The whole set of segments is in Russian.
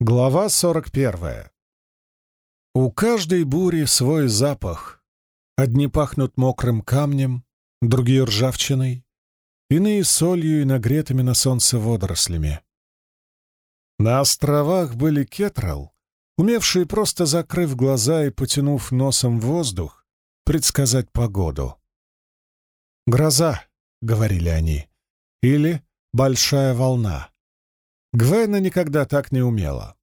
Глава 41. У каждой бури свой запах. Одни пахнут мокрым камнем, другие — ржавчиной, иные — солью и нагретыми на солнце водорослями. На островах были кетрал, умевшие, просто закрыв глаза и потянув носом воздух, предсказать погоду. «Гроза», — говорили они, — или «большая волна». Гвена никогда так не умела.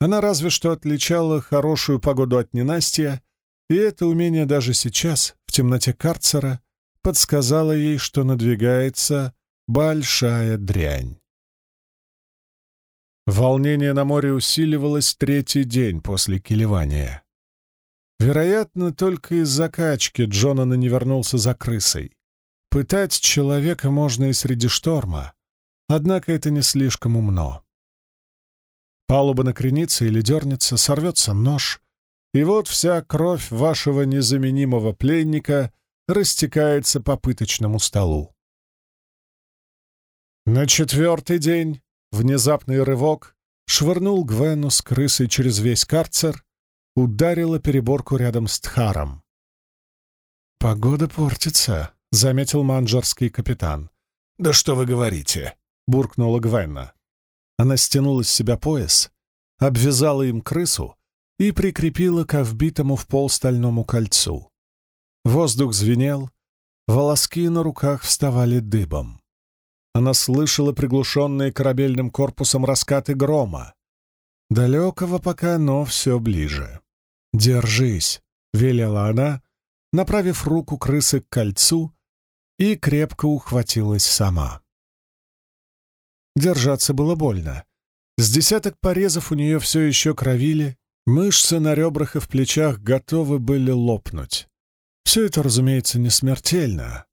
Она разве что отличала хорошую погоду от ненастья, и это умение даже сейчас, в темноте карцера, подсказало ей, что надвигается большая дрянь. Волнение на море усиливалось третий день после килевания. Вероятно, только из закачки Джонана не вернулся за крысой. Пытать человека можно и среди шторма, Однако это не слишком умно. Палуба накренится или дернется, сорвется нож, и вот вся кровь вашего незаменимого пленника растекается по пыточному столу. На четвертый день внезапный рывок швырнул Гвену с крысой через весь карцер, ударила переборку рядом с Тхаром. «Погода портится», — заметил манджарский капитан. «Да что вы говорите?» Буркнула Гвенна. Она стянула с себя пояс, обвязала им крысу и прикрепила к вбитому в пол стальному кольцу. Воздух звенел, волоски на руках вставали дыбом. Она слышала приглушенные корабельным корпусом раскаты грома. Далекого пока, но все ближе. «Держись», — велела она, направив руку крысы к кольцу, и крепко ухватилась сама. Держаться было больно. С десяток порезов у нее все еще кровили, мышцы на ребрах и в плечах готовы были лопнуть. Все это, разумеется, не смертельно.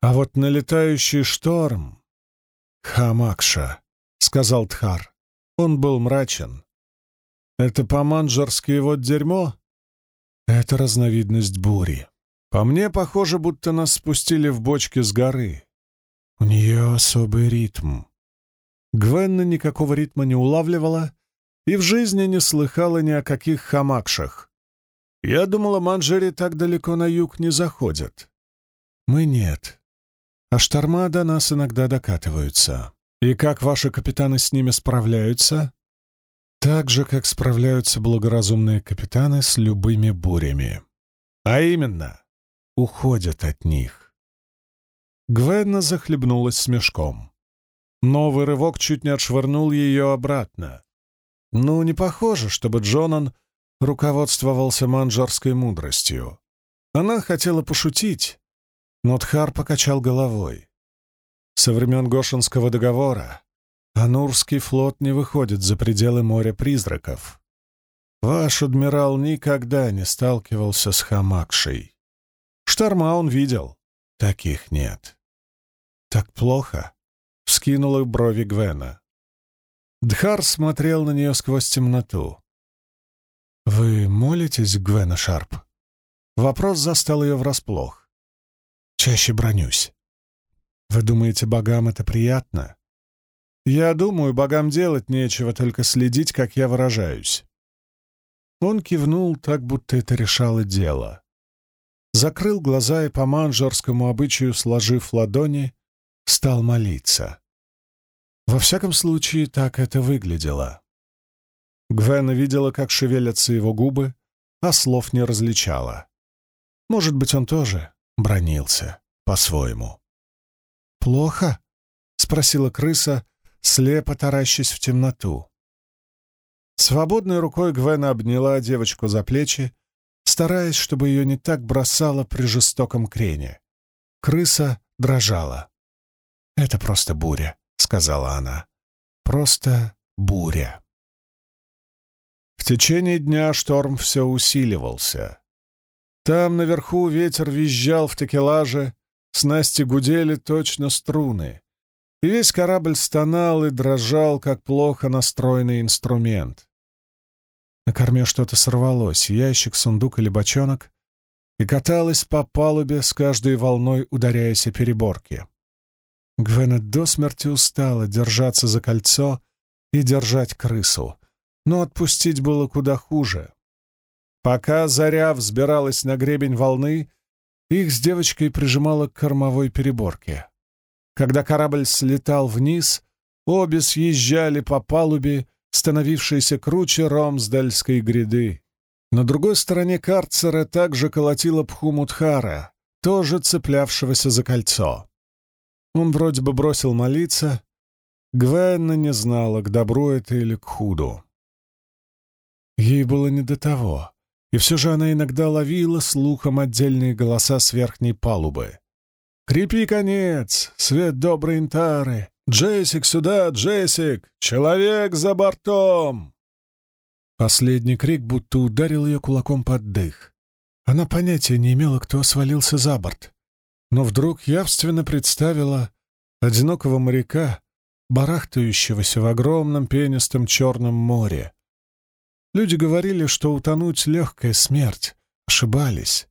А вот налетающий шторм... «Хамакша», — сказал Тхар. Он был мрачен. «Это по-манджарски вот дерьмо?» «Это разновидность бури. По мне, похоже, будто нас спустили в бочке с горы. У нее особый ритм. Гвенна никакого ритма не улавливала и в жизни не слыхала ни о каких хамакшах. Я думала, манжери так далеко на юг не заходят. Мы нет. А шторма до нас иногда докатываются. И как ваши капитаны с ними справляются? Так же, как справляются благоразумные капитаны с любыми бурями. А именно, уходят от них. Гвенна захлебнулась смешком. Новый рывок чуть не отшвырнул ее обратно. Ну, не похоже, чтобы Джонан руководствовался манжарской мудростью. Она хотела пошутить, но Тхар покачал головой. Со времен Гошинского договора Анурский флот не выходит за пределы моря призраков. Ваш адмирал никогда не сталкивался с Хамакшей. Шторма он видел, таких нет. Так плохо вскинула брови Гвена. Дхар смотрел на нее сквозь темноту. «Вы молитесь, Гвена Шарп?» Вопрос застал ее врасплох. «Чаще бронюсь. Вы думаете, богам это приятно?» «Я думаю, богам делать нечего, только следить, как я выражаюсь». Он кивнул так, будто это решало дело. Закрыл глаза и по манжерскому обычаю, сложив ладони, стал молиться. Во всяком случае, так это выглядело. Гвена видела, как шевелятся его губы, а слов не различала. Может быть, он тоже бронился по-своему. «Плохо?» — спросила крыса, слепо таращась в темноту. Свободной рукой Гвена обняла девочку за плечи, стараясь, чтобы ее не так бросало при жестоком крене. Крыса дрожала. «Это просто буря», сказала она. «Просто буря». В течение дня шторм все усиливался. Там наверху ветер визжал в такелаже, снасти гудели точно струны, и весь корабль стонал и дрожал, как плохо настроенный инструмент. На корме что-то сорвалось, ящик, сундук или бочонок, и каталось по палубе с каждой волной, ударяясь о переборки. Гвена до смерти устала держаться за кольцо и держать крысу. но отпустить было куда хуже. Пока заря взбиралась на гребень волны, их с девочкой прижимало к кормовой переборке. Когда корабль слетал вниз, обе съезжали по палубе, становившейся круче Ромсдальской гряды. На другой стороне карцера также колотила Пхумутхара, тоже цеплявшегося за кольцо. Он вроде бы бросил молиться. Гвенна не знала, к добру это или к худу. Ей было не до того, и все же она иногда ловила слухом отдельные голоса с верхней палубы. «Крепи конец! Свет доброй интары! Джессик сюда, Джессик! Человек за бортом!» Последний крик будто ударил ее кулаком под дых. Она понятия не имела, кто свалился за борт, но вдруг явственно представила одинокого моряка, барахтающегося в огромном пенистом черном море. Люди говорили, что утонуть — легкая смерть, ошибались.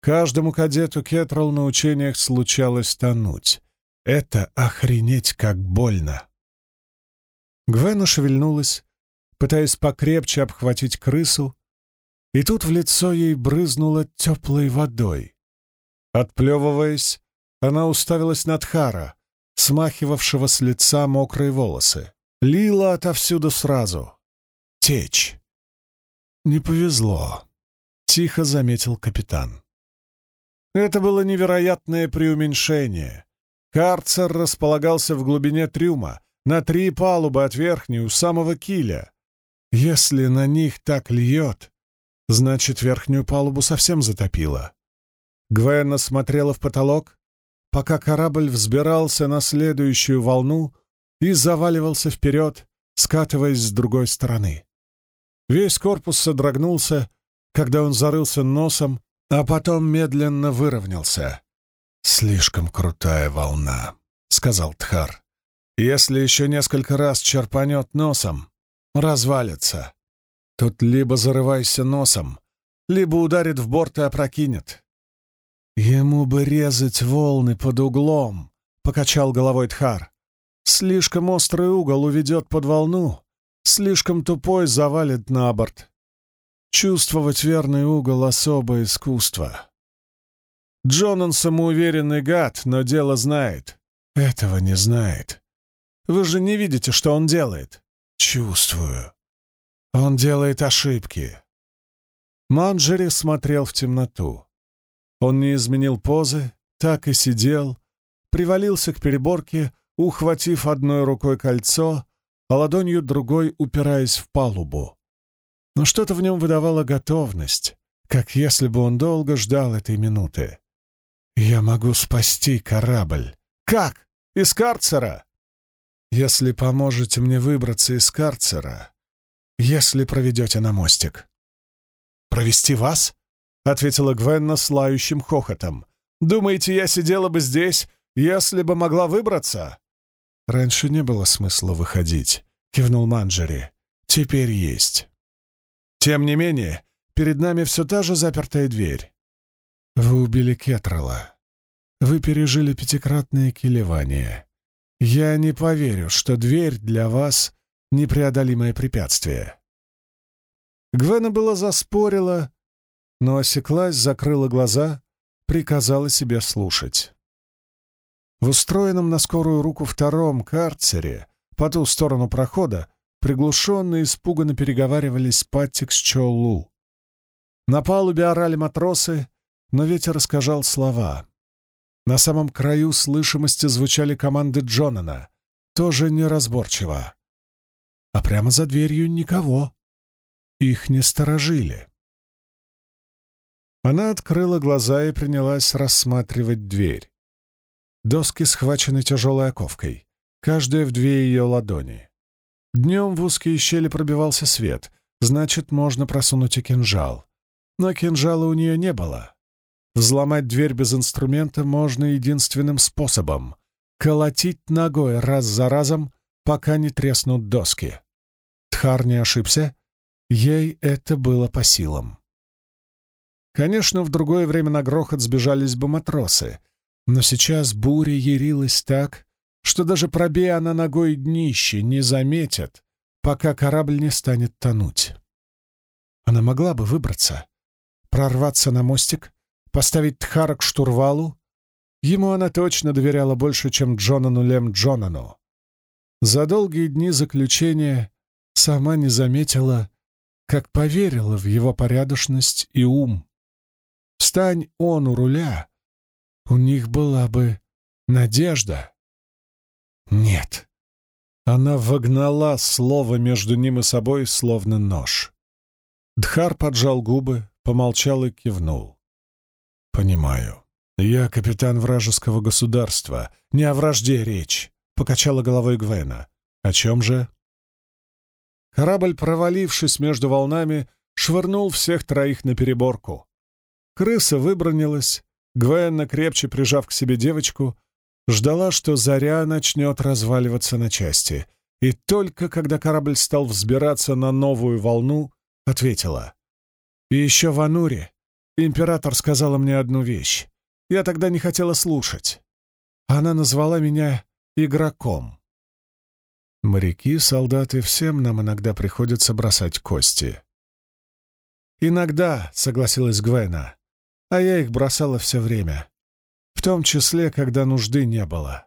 Каждому кадету Кетрал на учениях случалось тонуть. Это охренеть как больно. Гвена шевельнулась, пытаясь покрепче обхватить крысу, и тут в лицо ей брызнуло теплой водой. Отплевываясь, она уставилась на Тхара, смахивавшего с лица мокрые волосы. Лила отовсюду сразу. Течь. «Не повезло», — тихо заметил капитан. Это было невероятное преуменьшение. Карцер располагался в глубине трюма, на три палубы от верхней, у самого киля. Если на них так льет, значит, верхнюю палубу совсем затопило. Гвена смотрела в потолок, пока корабль взбирался на следующую волну и заваливался вперед, скатываясь с другой стороны. Весь корпус содрогнулся, когда он зарылся носом, а потом медленно выровнялся. «Слишком крутая волна», — сказал Тхар. «Если еще несколько раз черпанет носом, развалится. Тут либо зарывайся носом, либо ударит в борт и опрокинет». «Ему бы резать волны под углом», — покачал головой Тхар. «Слишком острый угол уведет под волну, слишком тупой завалит на борт. Чувствовать верный угол — особое искусство». Джонан самоуверенный гад, но дело знает. Этого не знает. Вы же не видите, что он делает. Чувствую. Он делает ошибки. Манджери смотрел в темноту. Он не изменил позы, так и сидел, привалился к переборке, ухватив одной рукой кольцо, а ладонью другой упираясь в палубу. Но что-то в нем выдавало готовность, как если бы он долго ждал этой минуты. «Я могу спасти корабль». «Как? Из карцера?» «Если поможете мне выбраться из карцера, если проведете на мостик». «Провести вас?» — ответила Гвенна с лающим хохотом. «Думаете, я сидела бы здесь, если бы могла выбраться?» «Раньше не было смысла выходить», — кивнул Манджери. «Теперь есть». «Тем не менее, перед нами все та же запертая дверь. Вы убили Кетрала. Вы пережили пятикратное килевание. Я не поверю, что дверь для вас — непреодолимое препятствие». Гвена была заспорила, но осеклась, закрыла глаза, приказала себе слушать. В устроенном на скорую руку втором карцере, по ту сторону прохода, приглушенно и испуганно переговаривались Паттик с Чоулу. На палубе орали матросы, но ветер искажал слова. На самом краю слышимости звучали команды Джонана, тоже неразборчиво. А прямо за дверью никого. Их не сторожили. Она открыла глаза и принялась рассматривать дверь. Доски схвачены тяжелой оковкой, каждая в две ее ладони. Днем в узкие щели пробивался свет, значит, можно просунуть и кинжал. Но кинжала у нее не было. Взломать дверь без инструмента можно единственным способом — колотить ногой раз за разом, пока не треснут доски. Тхар не ошибся, ей это было по силам. Конечно, в другое время на грохот сбежались бы матросы, но сейчас буря ярилась так, что даже пробея она ногой днище не заметят, пока корабль не станет тонуть. Она могла бы выбраться, прорваться на мостик, поставить Тхара к штурвалу. Ему она точно доверяла больше, чем Джонану Лем Джонану. За долгие дни заключения сама не заметила, как поверила в его порядочность и ум. Встань он у руля, у них была бы надежда. Нет. Она вогнала слово между ним и собой, словно нож. Дхар поджал губы, помолчал и кивнул. «Понимаю. Я капитан вражеского государства. Не о вражде речь», — покачала головой Гвена. «О чем же?» Корабль, провалившись между волнами, швырнул всех троих на переборку. Крыса выбронилась, Гвенна, крепче прижав к себе девочку, ждала, что заря начнет разваливаться на части, и только когда корабль стал взбираться на новую волну, ответила. «И еще в Ануре император сказала мне одну вещь. Я тогда не хотела слушать. Она назвала меня игроком. Моряки, солдаты, всем нам иногда приходится бросать кости. «Иногда», — согласилась Гвена, — «а я их бросала все время, в том числе, когда нужды не было.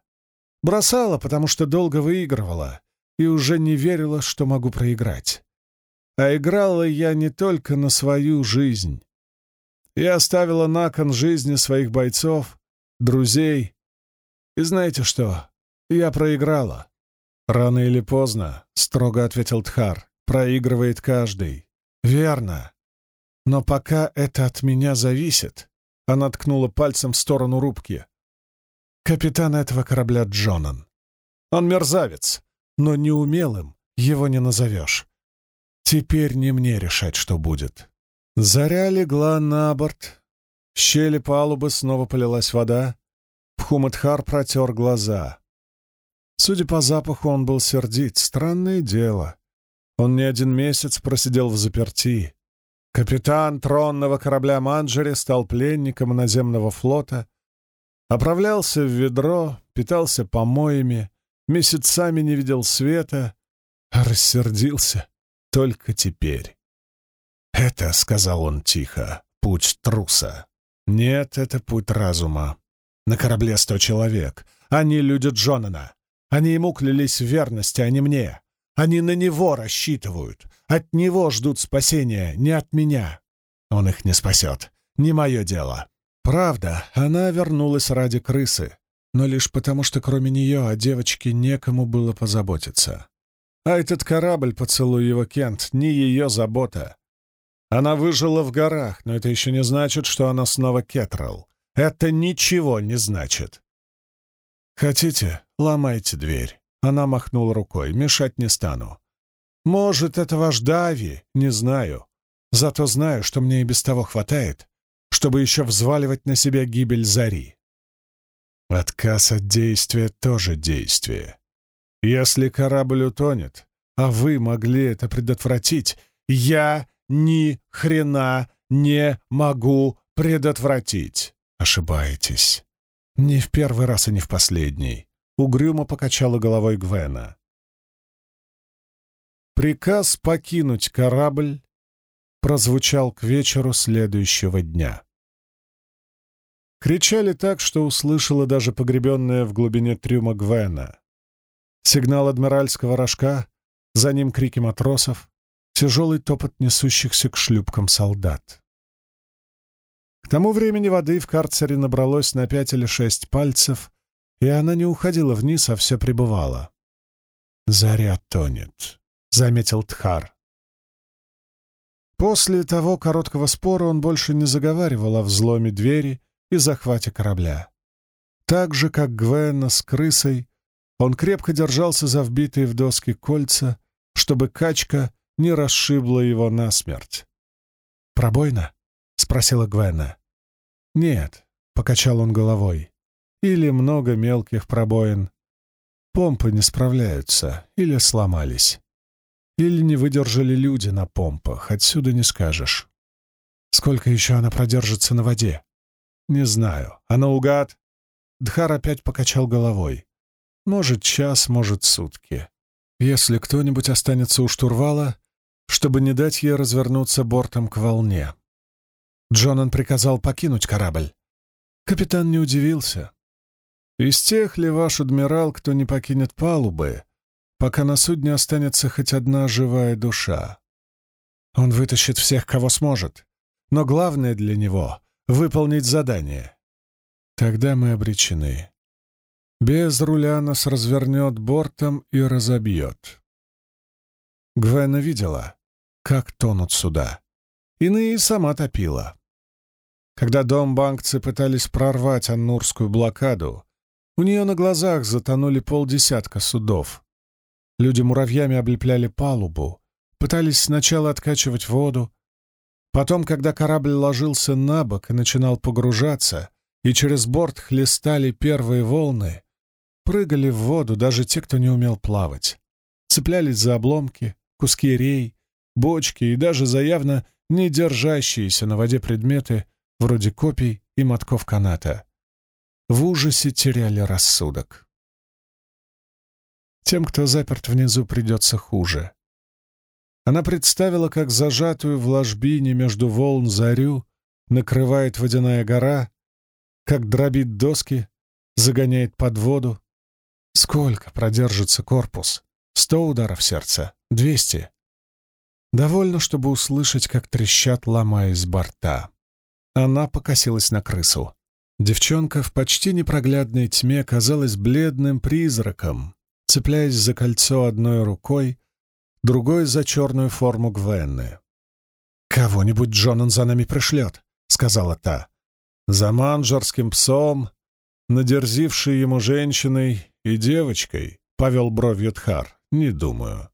Бросала, потому что долго выигрывала и уже не верила, что могу проиграть. А играла я не только на свою жизнь. Я оставила на кон жизни своих бойцов, друзей. И знаете что? Я проиграла. «Рано или поздно», — строго ответил Тхар, — «проигрывает каждый». «Верно. Но пока это от меня зависит...» — она ткнула пальцем в сторону рубки. «Капитан этого корабля Джонан. Он мерзавец, но неумелым его не назовешь. Теперь не мне решать, что будет». Заря легла на борт. В щели палубы снова полилась вода. Пхумадхар протер глаза. Судя по запаху, он был сердит. Странное дело. Он не один месяц просидел в заперти. Капитан тронного корабля Манджери стал пленником наземного флота, оправлялся в ведро, питался помоями, месяцами не видел света, а рассердился только теперь. «Это, — сказал он тихо, — путь труса. Нет, это путь разума. На корабле сто человек. Они люди Джонана. Они ему клялись в верности, а не мне. Они на него рассчитывают. От него ждут спасения, не от меня. Он их не спасет. Не мое дело. Правда, она вернулась ради крысы, но лишь потому, что кроме нее о девочке некому было позаботиться. А этот корабль, поцелуй его, Кент, не ее забота. Она выжила в горах, но это еще не значит, что она снова Кетрал. Это ничего не значит. Хотите, «Ломайте дверь». Она махнула рукой. «Мешать не стану». «Может, это ваш Дави? Не знаю. Зато знаю, что мне и без того хватает, чтобы еще взваливать на себя гибель Зари». Отказ от действия тоже действие. Если корабль утонет, а вы могли это предотвратить, я ни хрена не могу предотвратить. Ошибаетесь. Не в первый раз и не в последний. Угрюмо покачала головой Гвена. Приказ покинуть корабль прозвучал к вечеру следующего дня. Кричали так, что услышала даже погребенная в глубине трюма Гвена. Сигнал адмиральского рожка, за ним крики матросов, тяжелый топот несущихся к шлюпкам солдат. К тому времени воды в карцере набралось на пять или шесть пальцев, и она не уходила вниз, а все пребывала. «Заря тонет», — заметил Тхар. После того короткого спора он больше не заговаривал о взломе двери и захвате корабля. Так же, как Гвенна с крысой, он крепко держался за вбитые в доски кольца, чтобы качка не расшибла его насмерть. «Пробойно?» — спросила Гвенна. «Нет», — покачал он головой или много мелких пробоин. Помпы не справляются или сломались. Или не выдержали люди на помпах, отсюда не скажешь. Сколько еще она продержится на воде? Не знаю. А наугад? Дхар опять покачал головой. Может, час, может, сутки. если кто-нибудь останется у штурвала, чтобы не дать ей развернуться бортом к волне. Джонан приказал покинуть корабль. Капитан не удивился. Из тех ли ваш адмирал, кто не покинет палубы, пока на судне останется хоть одна живая душа? Он вытащит всех, кого сможет, но главное для него — выполнить задание. Тогда мы обречены. Без руля нас развернет бортом и разобьет. Гвена видела, как тонут суда. Иные сама топила. Когда домбанкцы пытались прорвать Аннурскую блокаду, у нее на глазах затонули полдесятка судов. Люди муравьями облепляли палубу, пытались сначала откачивать воду, потом, когда корабль ложился на бок и начинал погружаться, и через борт хлестали первые волны, прыгали в воду даже те, кто не умел плавать, цеплялись за обломки, куски рей, бочки и даже за явно не держащиеся на воде предметы, вроде копий и мотков каната. В ужасе теряли рассудок. Тем, кто заперт внизу, придется хуже. Она представила, как зажатую в ложбине между волн зарю накрывает водяная гора, как дробит доски, загоняет под воду. Сколько продержится корпус? Сто ударов сердца? Двести? Довольно, чтобы услышать, как трещат, ломаясь борта. Она покосилась на крысу. Девчонка в почти непроглядной тьме казалась бледным призраком, цепляясь за кольцо одной рукой, другой — за черную форму Гвенны. «Кого-нибудь Джонан за нами пришлет», — сказала та. «За манжарским псом, надерзившей ему женщиной и девочкой», — повел бровью Тхар. «Не думаю».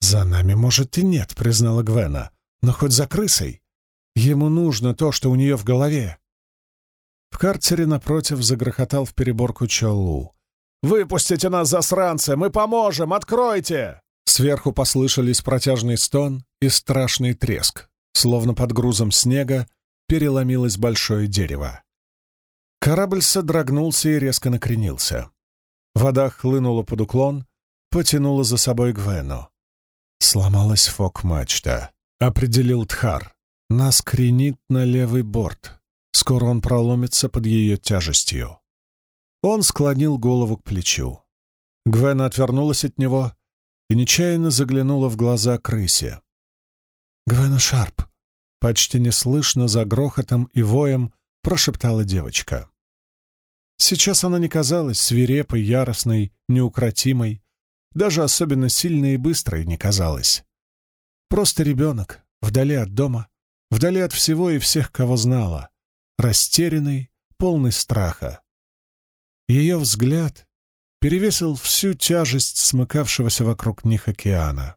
«За нами, может, и нет», — признала Гвена. «Но хоть за крысой. Ему нужно то, что у нее в голове». В карцере напротив загрохотал в переборку Чолу. «Выпустите нас, засранцы! Мы поможем! Откройте!» Сверху послышались протяжный стон и страшный треск. Словно под грузом снега переломилось большое дерево. Корабль содрогнулся и резко накренился. Вода хлынула под уклон, потянула за собой Гвену. Сломалась фок-мачта, определил Тхар. Нас кренит на левый борт. Скоро он проломится под ее тяжестью. Он склонил голову к плечу. Гвена отвернулась от него и нечаянно заглянула в глаза крысе. «Гвена Шарп!» — почти неслышно за грохотом и воем прошептала девочка. Сейчас она не казалась свирепой, яростной, неукротимой, даже особенно сильной и быстрой не казалась. Просто ребенок, вдали от дома, вдали от всего и всех, кого знала, растерянный, полный страха. Ее взгляд перевесил всю тяжесть смыкавшегося вокруг них океана.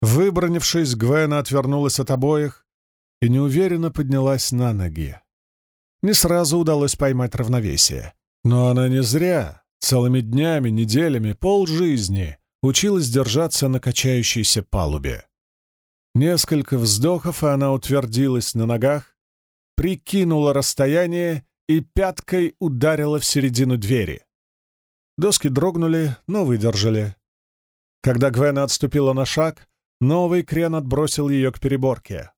Выбронившись, Гвена отвернулась от обоих и неуверенно поднялась на ноги. Не сразу удалось поймать равновесие. Но она не зря Целыми днями, неделями, полжизни училась держаться на качающейся палубе. Несколько вздохов, и она утвердилась на ногах, прикинула расстояние и пяткой ударила в середину двери. Доски дрогнули, но выдержали. Когда Гвена отступила на шаг, новый крен отбросил ее к переборке.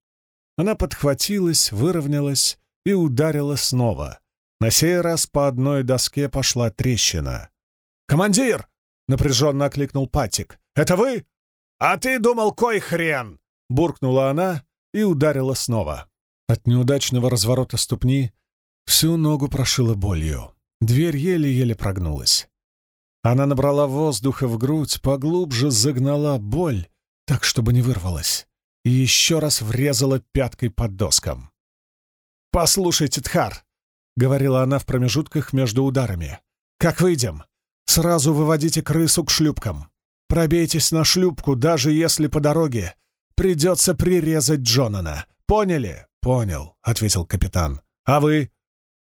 Она подхватилась, выровнялась и ударила снова. На сей раз по одной доске пошла трещина. «Командир!» — напряженно окликнул Патик. «Это вы?» «А ты думал, кой хрен!» — буркнула она и ударила снова. От неудачного разворота ступни всю ногу прошила болью. Дверь еле-еле прогнулась. Она набрала воздуха в грудь, поглубже загнала боль, так, чтобы не вырвалась, и еще раз врезала пяткой под доскам. «Послушайте, Тхар, — говорила она в промежутках между ударами. «Как выйдем? Сразу выводите крысу к шлюпкам. Пробейтесь на шлюпку, даже если по дороге придется прирезать Джонана. Поняли?» «Понял», — ответил капитан. «А вы?»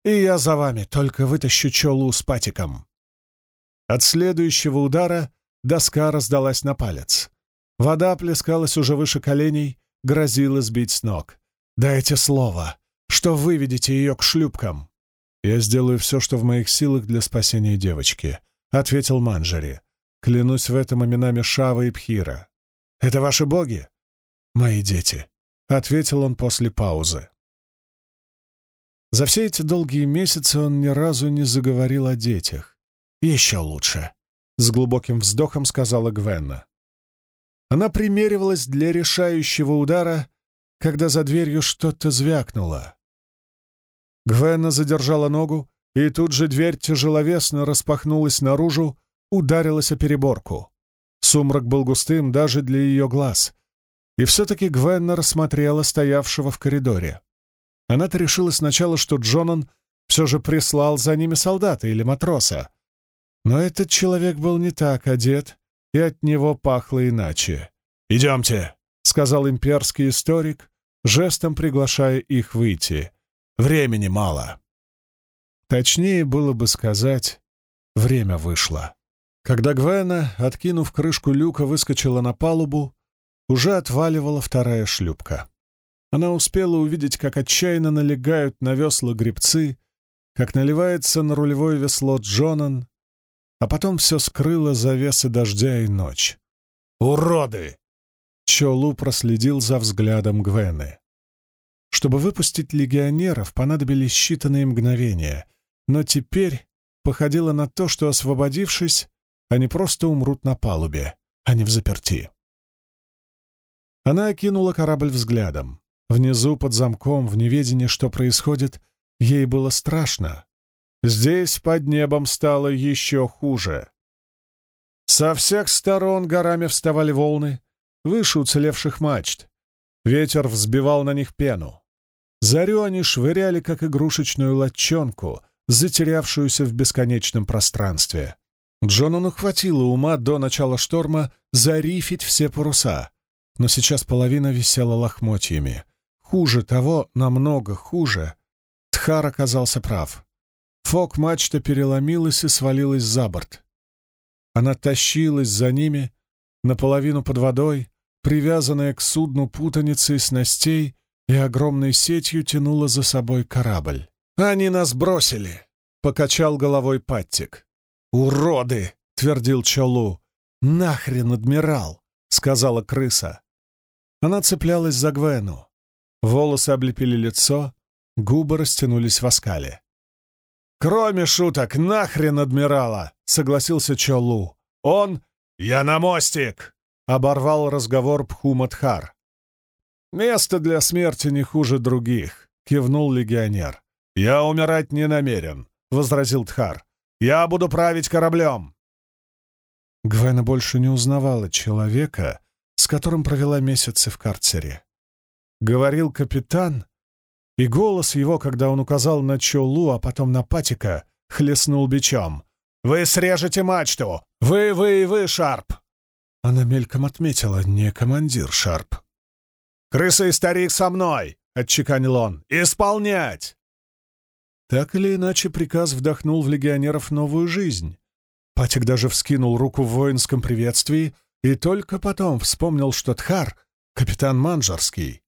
«И я за вами, только вытащу Чолу с патиком». От следующего удара доска раздалась на палец. Вода плескалась уже выше коленей, грозила сбить с ног. «Дайте слово, что выведете ее к шлюпкам». «Я сделаю все, что в моих силах для спасения девочки», — ответил Манджери. Клянусь в этом именами Шава и Пхира. Это ваши боги? Мои дети, — ответил он после паузы. За все эти долгие месяцы он ни разу не заговорил о детях. «Еще лучше», — с глубоким вздохом сказала Гвенна. Она примеривалась для решающего удара, когда за дверью что-то звякнуло. Гвенна задержала ногу, и тут же дверь тяжеловесно распахнулась наружу, ударилась о переборку. Сумрак был густым даже для ее глаз. И все-таки Гвенна рассмотрела стоявшего в коридоре. Она-то решила сначала, что Джонан все же прислал за ними солдата или матроса. Но этот человек был не так одет, и от него пахло иначе. «Идемте», — сказал имперский историк, жестом приглашая их выйти. «Времени мало». Точнее было бы сказать, время вышло. Когда Гвена, откинув крышку люка, выскочила на палубу, уже отваливала вторая шлюпка. Она успела увидеть, как отчаянно налегают на весла гребцы, как наливается на рулевое весло Джонан, а потом все скрыло завесы дождя и ночь. «Уроды!» Чолу проследил за взглядом Гвены. Чтобы выпустить легионеров, понадобились считанные мгновения, но теперь походило на то, что, освободившись, они просто умрут на палубе, а не в заперти. Она окинула корабль взглядом. Внизу, под замком, в неведении, что происходит, ей было страшно. Здесь, под небом, стало еще хуже. Со всех сторон горами вставали волны, выше уцелевших мачт. Ветер взбивал на них пену. Зарю они швыряли, как игрушечную латчонку, затерявшуюся в бесконечном пространстве. Джонану хватило ума до начала шторма зарифить все паруса, но сейчас половина висела лохмотьями. Хуже того, намного хуже. Тхар оказался прав. Фок-мачта переломилась и свалилась за борт. Она тащилась за ними, наполовину под водой, привязанная к судну путаницей снастей и огромной сетью тянула за собой корабль. «Они нас бросили!» — покачал головой Паттик. «Уроды!» — твердил Чолу. «Нахрен, адмирал!» — сказала крыса. Она цеплялась за Гвену. Волосы облепили лицо, губы растянулись в оскале. «Кроме шуток, нахрен адмирала!» — согласился Чолу. «Он... Я на мостик!» — оборвал разговор Пхумадхар. «Место для смерти не хуже других», — кивнул легионер. «Я умирать не намерен», — возразил Тхар. «Я буду править кораблем». Гвена больше не узнавала человека, с которым провела месяцы в карцере. Говорил капитан, и голос его, когда он указал на Чолу, а потом на Патика, хлестнул бичом. «Вы срежете мачту! Вы, вы, вы, Шарп!» Она мельком отметила, не командир Шарп. «Крыса и старик со мной!» — отчеканил он. «Исполнять!» Так или иначе, приказ вдохнул в легионеров новую жизнь. Патик даже вскинул руку в воинском приветствии и только потом вспомнил, что Тхар — капитан Манжарский.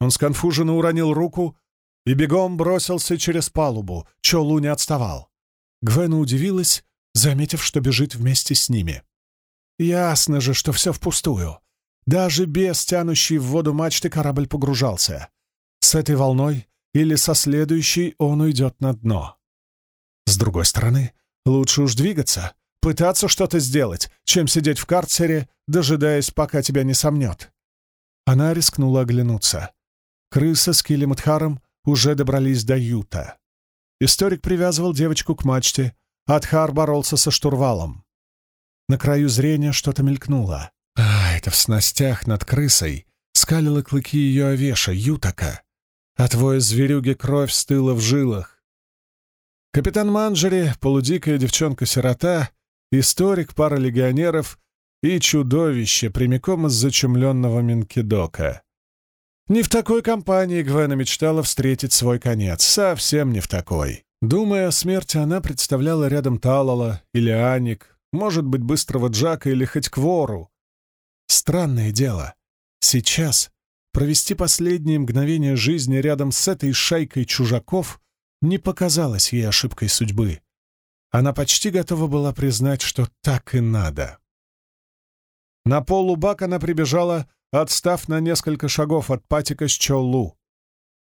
Он сконфуженно уронил руку и бегом бросился через палубу. Чолу не отставал. Гвена удивилась, заметив, что бежит вместе с ними. Ясно же, что все впустую. Даже без тянущей в воду мачты корабль погружался. С этой волной или со следующей он уйдет на дно. С другой стороны, лучше уж двигаться, пытаться что-то сделать, чем сидеть в карцере, дожидаясь, пока тебя не сомнет. Она рискнула оглянуться. Крыса с Килем уже добрались до Юта. Историк привязывал девочку к мачте, Адхар боролся со штурвалом. На краю зрения что-то мелькнуло. А, это в снастях над крысой скалила клыки ее овеша, Ютака. А твоя зверюги кровь стыла в жилах. Капитан Манджери, полудикая девчонка-сирота, историк, пара легионеров и чудовище прямиком из зачумленного Минкидока. Не в такой компании Гвена мечтала встретить свой конец, совсем не в такой. Думая о смерти, она представляла рядом Талала или Аник, может быть, быстрого Джака или хоть Квору. Странное дело. Сейчас провести последние мгновения жизни рядом с этой шайкой чужаков не показалось ей ошибкой судьбы. Она почти готова была признать, что так и надо. На полу бак она прибежала, отстав на несколько шагов от патика с Чолу.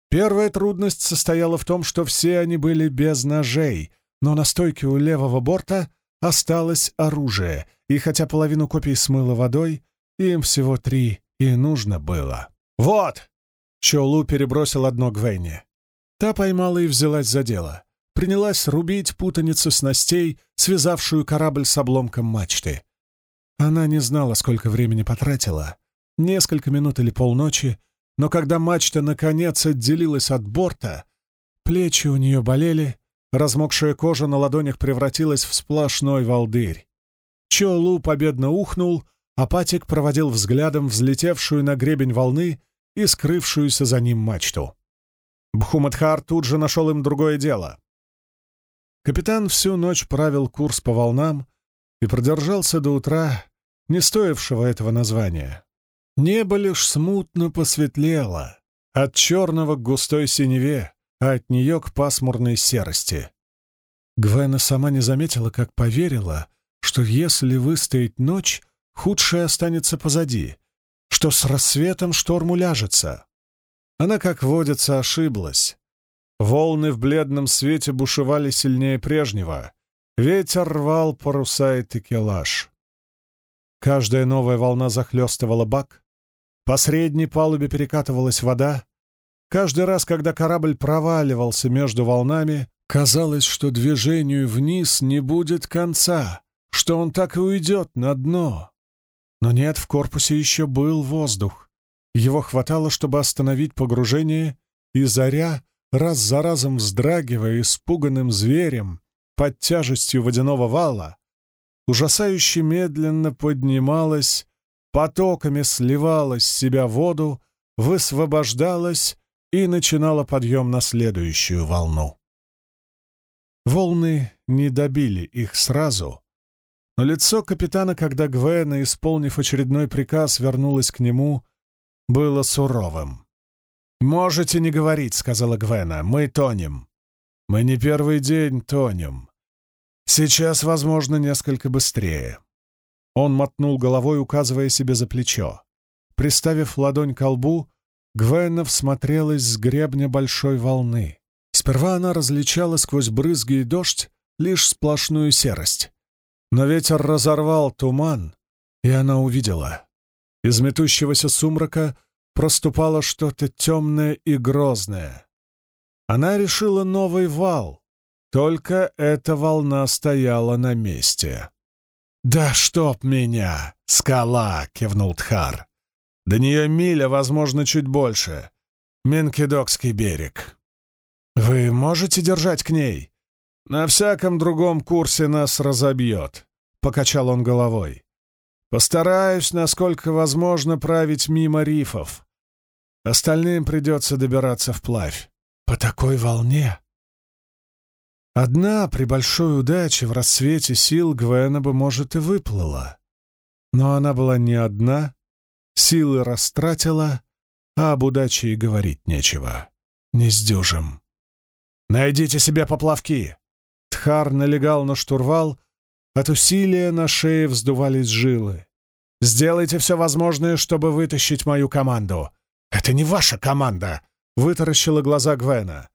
Первая трудность состояла в том, что все они были без ножей, но на стойке у левого борта осталось оружие, и хотя половину копий смыло водой, им всего три и нужно было. «Вот!» — Чолу перебросил одно Гвенни. Та поймала и взялась за дело. Принялась рубить путаницу снастей, связавшую корабль с обломком мачты. Она не знала, сколько времени потратила. Несколько минут или полночи, но когда мачта наконец отделилась от борта, плечи у нее болели, размокшая кожа на ладонях превратилась в сплошной волдырь. Чолу победно ухнул, а Патик проводил взглядом взлетевшую на гребень волны и скрывшуюся за ним мачту. Бхумадхар тут же нашел им другое дело. Капитан всю ночь правил курс по волнам и продержался до утра, не стоившего этого названия. Небо лишь смутно посветлело, от черного к густой синеве, а от нее к пасмурной серости. Гвена сама не заметила, как поверила, что если выстоять ночь, худшее останется позади, что с рассветом шторм уляжется. Она, как водится, ошиблась. Волны в бледном свете бушевали сильнее прежнего. Ветер рвал паруса и текелаж. Каждая новая волна захлестывала бак. По средней палубе перекатывалась вода. Каждый раз, когда корабль проваливался между волнами, казалось, что движению вниз не будет конца, что он так и уйдет на дно. Но нет, в корпусе еще был воздух. Его хватало, чтобы остановить погружение, и заря, раз за разом вздрагивая испуганным зверем под тяжестью водяного вала, ужасающе медленно поднималась, потоками сливала с себя воду, высвобождалась и начинала подъем на следующую волну. Волны не добили их сразу, но лицо капитана, когда Гвена, исполнив очередной приказ, вернулась к нему, было суровым. «Можете не говорить», — сказала Гвена, — «мы тонем. Мы не первый день тонем. Сейчас, возможно, несколько быстрее». Он мотнул головой, указывая себе за плечо. Приставив ладонь к лбу, Гвена всмотрелась с гребня большой волны. Сперва она различала сквозь брызги и дождь лишь сплошную серость. Но ветер разорвал туман, и она увидела. Из метущегося сумрака проступало что-то темное и грозное. Она решила новый вал, только эта волна стояла на месте. «Да чтоб меня! Скала!» — кивнул Тхар. «До нее миля, возможно, чуть больше. Менкедокский берег. Вы можете держать к ней? На всяком другом курсе нас разобьет», — покачал он головой. Постараюсь, насколько возможно, править мимо рифов. Остальным придется добираться вплавь. По такой волне. Одна при большой удаче в рассвете сил Гвена бы, может, и выплыла. Но она была не одна, силы растратила, а об удаче и говорить нечего. Не сдюжим. «Найдите себе поплавки!» Тхар налегал на штурвал, от усилия на шее вздувались жилы. «Сделайте все возможное, чтобы вытащить мою команду». «Это не ваша команда!» — вытаращила глаза Гвена.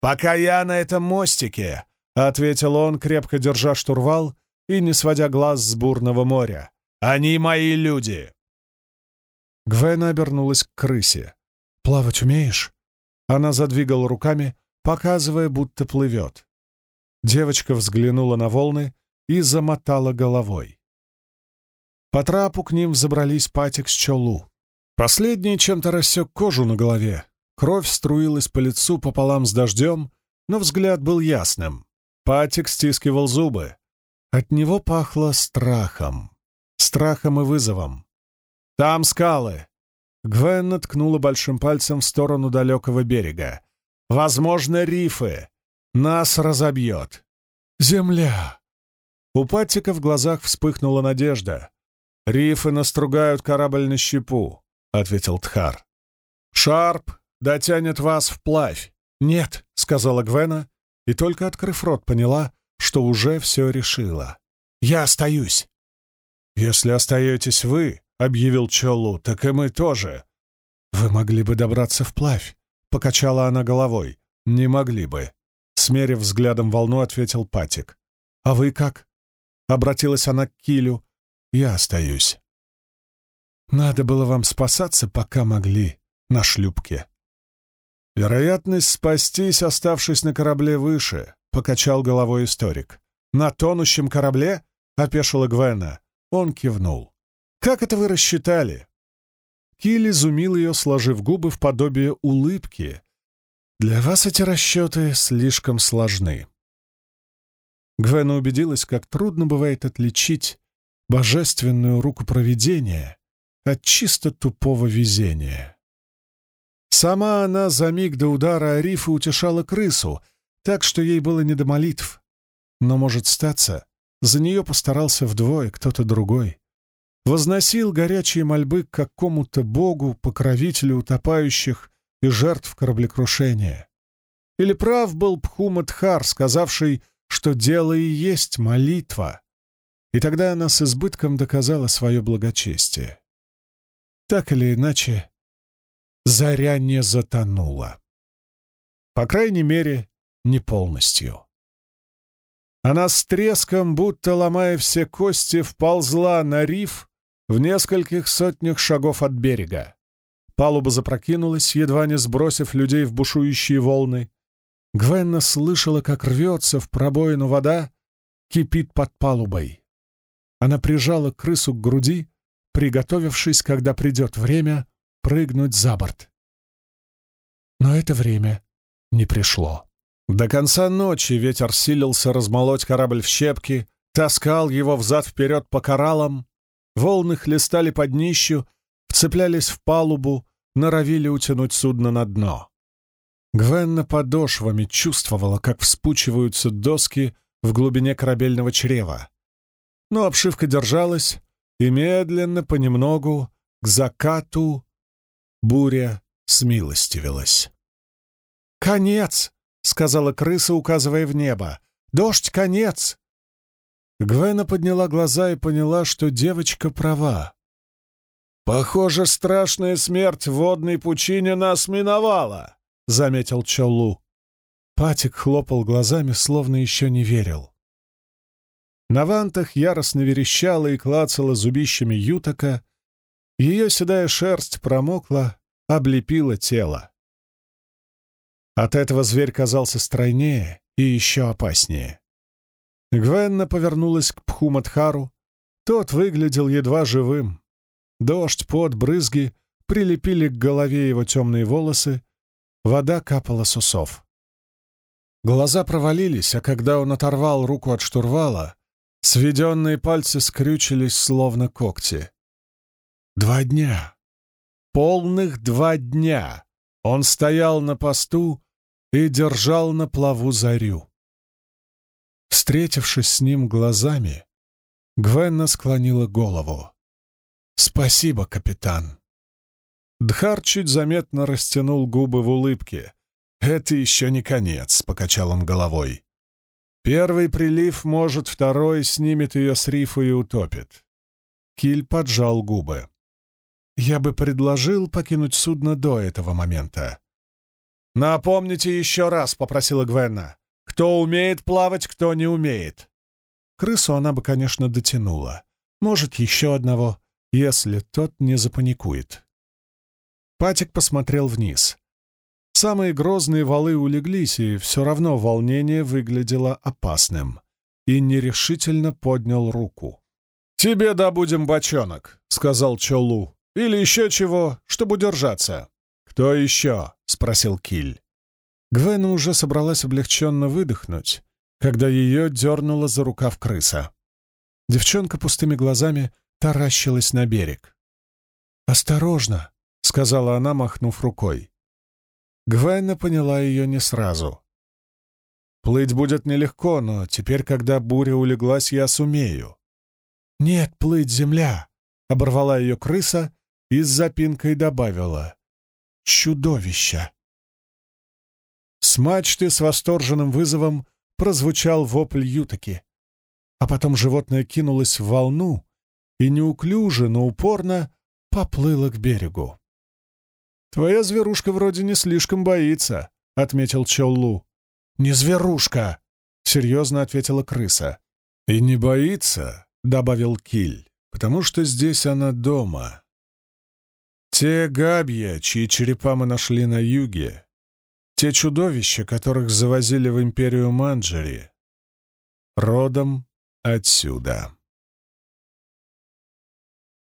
«Пока я на этом мостике», — ответил он, крепко держа штурвал и не сводя глаз с бурного моря. «Они мои люди!» Гвена обернулась к крысе. «Плавать умеешь?» Она задвигала руками, показывая, будто плывет. Девочка взглянула на волны и замотала головой. По трапу к ним забрались Патик с Чолу. Последний чем-то рассек кожу на голове. Кровь струилась по лицу пополам с дождем, но взгляд был ясным. Патик стискивал зубы. От него пахло страхом. Страхом и вызовом. «Там скалы!» Гвен наткнула большим пальцем в сторону далекого берега. «Возможно, рифы. Нас разобьет». «Земля!» У Паттика в глазах вспыхнула надежда. «Рифы настругают корабль на щепу», — ответил Тхар. «Шарп дотянет вас вплавь». «Нет», — сказала Гвена, и только открыв рот поняла, что уже все решила. «Я остаюсь!» «Если остаетесь вы», — объявил Чолу, — «так и мы тоже». «Вы могли бы добраться вплавь», — покачала она головой. «Не могли бы», — смерив взглядом волну, ответил Патик. «А вы как?» — обратилась она к Килю. «Я остаюсь». «Надо было вам спасаться, пока могли, на шлюпке». «Вероятность спастись, оставшись на корабле выше», — покачал головой историк. «На тонущем корабле?» — опешила Гвена. Он кивнул. «Как это вы рассчитали?» Киль изумил ее, сложив губы в подобие улыбки. «Для вас эти расчеты слишком сложны». Гвена убедилась, как трудно бывает отличить божественную руку провидения от чисто тупого везения. Сама она за миг до удара Арифа утешала крысу, так что ей было не до молитв. Но, может статься, за нее постарался вдвое кто-то другой. Возносил горячие мольбы к какому-то богу, покровителю утопающих и жертв кораблекрушения. Или прав был Пхумадхар, сказавший, что дело и есть молитва. И тогда она с избытком доказала свое благочестие. Так или иначе, заря не затонула. По крайней мере, не полностью. Она с треском, будто ломая все кости, вползла на риф в нескольких сотнях шагов от берега. Палуба запрокинулась, едва не сбросив людей в бушующие волны. Гвенна слышала, как рвется в пробоину вода, кипит под палубой. Она прижала крысу к груди, приготовившись, когда придет время, прыгнуть за борт. Но это время не пришло. До конца ночи ветер силился размолоть корабль в щепки, таскал его взад-вперед по кораллам, волны хлестали под днищу, вцеплялись в палубу, норовили утянуть судно на дно. Гвенна подошвами чувствовала, как вспучиваются доски в глубине корабельного чрева. Но обшивка держалась, и медленно, понемногу, к закату буря смилостивилась. «Конец!» — сказала крыса, указывая в небо. «Дождь, конец!» Гвена подняла глаза и поняла, что девочка права. «Похоже, страшная смерть в водной пучине нас миновала», — заметил Чолу. Патик хлопал глазами, словно еще не верил. На вантах яростно верещала и клацала зубищами ютака, ее седая шерсть промокла, облепила тело. От этого зверь казался стройнее и еще опаснее. Гвенна повернулась к Пхумадхару. Тот выглядел едва живым. Дождь, пот, брызги прилепили к голове его темные волосы, вода капала с усов. Глаза провалились, а когда он оторвал руку от штурвала, Сведенные пальцы скрючились, словно когти. Два дня. Полных два дня. Он стоял на посту и держал на плаву зарю. Встретившись с ним глазами, Гвенна склонила голову. «Спасибо, капитан». Дхар чуть заметно растянул губы в улыбке. «Это еще не конец», — покачал он головой. Первый прилив, может, второй снимет ее с рифа и утопит. Киль поджал губы. Я бы предложил покинуть судно до этого момента. «Напомните еще раз», — попросила Гвенна. «Кто умеет плавать, кто не умеет». Крысу она бы, конечно, дотянула. Может, еще одного, если тот не запаникует. Патик посмотрел вниз. Самые грозные валы улеглись, и все равно волнение выглядело опасным. И нерешительно поднял руку. «Тебе добудем бочонок», — сказал Чолу. «Или еще чего, чтобы удержаться». «Кто еще?» — спросил Киль. Гвена уже собралась облегченно выдохнуть, когда ее дернула за рукав крыса. Девчонка пустыми глазами таращилась на берег. «Осторожно!» — сказала она, махнув рукой. Гвенна поняла ее не сразу. «Плыть будет нелегко, но теперь, когда буря улеглась, я сумею». «Нет, плыть земля!» — оборвала ее крыса и с запинкой добавила. «Чудовища!» С мачты с восторженным вызовом прозвучал вопль Ютаки. А потом животное кинулось в волну и неуклюже, но упорно поплыло к берегу. «Твоя зверушка вроде не слишком боится», — отметил Чоллу. «Не зверушка!» — серьезно ответила крыса. «И не боится», — добавил Киль, — «потому что здесь она дома». Те габья, чьи черепа мы нашли на юге, те чудовища, которых завозили в империю Манджери, родом отсюда.